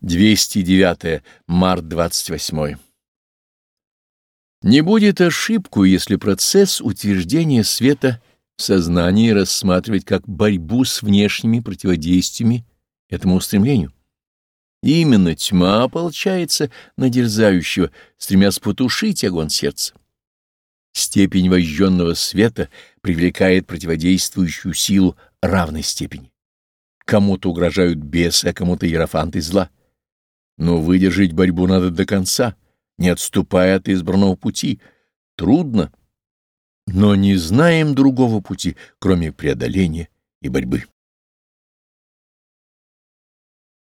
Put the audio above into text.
209 март 28 Не будет ошибку, если процесс утверждения света в сознании рассматривать как борьбу с внешними противодействиями этому устремлению. Именно тьма ополчается на дерзающего, стремясь потушить огонь сердца. Степень вожженного света привлекает противодействующую силу равной степени. Кому-то угрожают бесы, а кому-то иерофанты зла. Но выдержать борьбу надо до конца, не отступая от избранного пути. Трудно, но не знаем другого пути, кроме преодоления и борьбы.